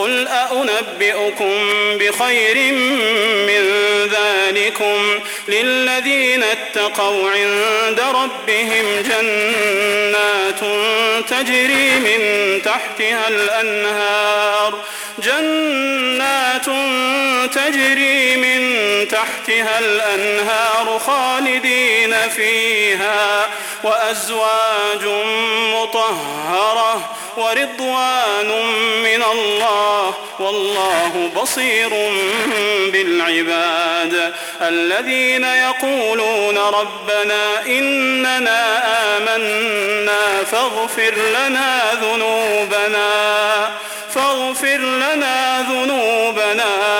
قل أنبئكم بخير من ذلكم للذين اتقوا عند ربهم جنات تجري من تحتها الأنهار جنات تجري من تحتها الأنهار خالدين فيها وأزواج مطهرة ورضوان من الله والله بصير بالعباد. الذين يقولون ربنا إننا آمنا فاغفر لنا ذنوبنا فاغفر لنا ذنوبنا.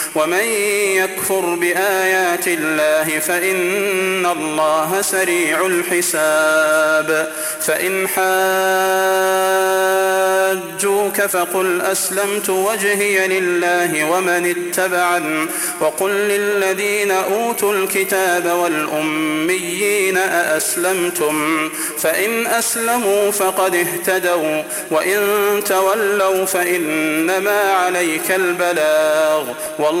ومن يكفر بآيات الله فإن الله سريع الحساب. فإن حاجوك فقل أسلمت وجهي لله ومن اتبعن وقل للذين أوتوا الكتاب والأميين أأسلمتم فإن أسلموا فقد اهتدوا وإن تولوا فإنما عليك البلاغ. والله